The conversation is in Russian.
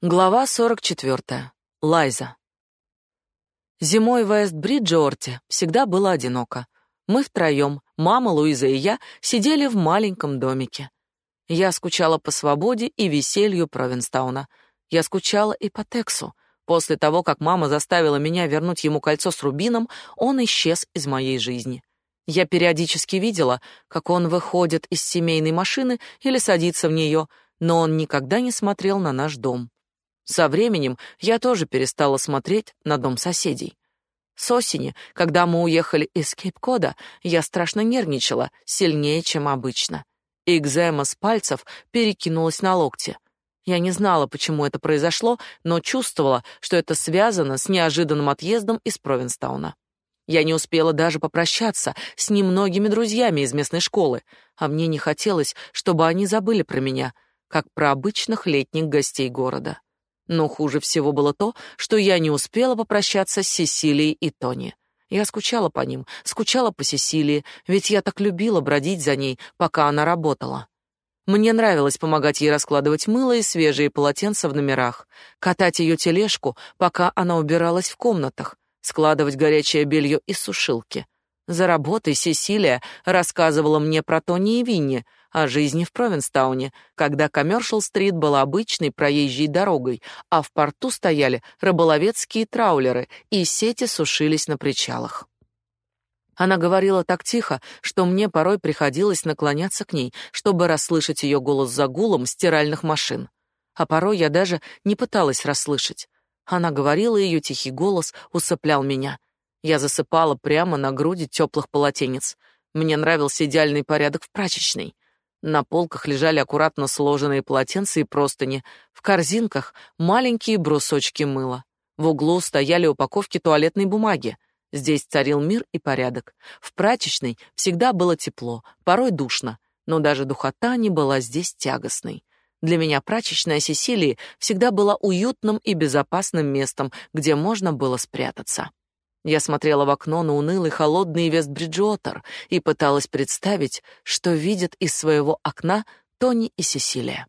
Глава 44. Лайза. Зимой в Эст-Бриджорте всегда было одиноко. Мы втроем, мама, Луиза и я, сидели в маленьком домике. Я скучала по свободе и веселью Провинстауна. Я скучала и по Тексу. После того, как мама заставила меня вернуть ему кольцо с рубином, он исчез из моей жизни. Я периодически видела, как он выходит из семейной машины или садится в нее, но он никогда не смотрел на наш дом. Со временем я тоже перестала смотреть на дом соседей. С осени, когда мы уехали из Кейп-Кода, я страшно нервничала, сильнее, чем обычно. Экзема с пальцев перекинулась на локти. Я не знала, почему это произошло, но чувствовала, что это связано с неожиданным отъездом из Провинстауна. Я не успела даже попрощаться с немногими друзьями из местной школы, а мне не хотелось, чтобы они забыли про меня, как про обычных летних гостей города. Но хуже всего было то, что я не успела попрощаться с Сесилией и Тони. Я скучала по ним, скучала по Сесилии, ведь я так любила бродить за ней, пока она работала. Мне нравилось помогать ей раскладывать мыло и свежие полотенца в номерах, катать ее тележку, пока она убиралась в комнатах, складывать горячее белье из сушилки. За работой Сесилия рассказывала мне про Тони и Винни, о жизни в Провинстауне, когда Коммершал-стрит была обычной проезжей дорогой, а в порту стояли рыболовецкие траулеры, и сети сушились на причалах. Она говорила так тихо, что мне порой приходилось наклоняться к ней, чтобы расслышать ее голос за гулом стиральных машин. А порой я даже не пыталась расслышать. Она говорила, ее тихий голос усыплял меня. Я засыпала прямо на груди теплых полотенец. Мне нравился идеальный порядок в прачечной. На полках лежали аккуратно сложенные полотенца и простыни, в корзинках маленькие брусочки мыла. В углу стояли упаковки туалетной бумаги. Здесь царил мир и порядок. В прачечной всегда было тепло, порой душно, но даже духота не была здесь тягостной. Для меня прачечная Сесилии всегда была уютным и безопасным местом, где можно было спрятаться. Я смотрела в окно на унылый холодный Вестбриджуотер и пыталась представить, что видят из своего окна Тони и Сесилия.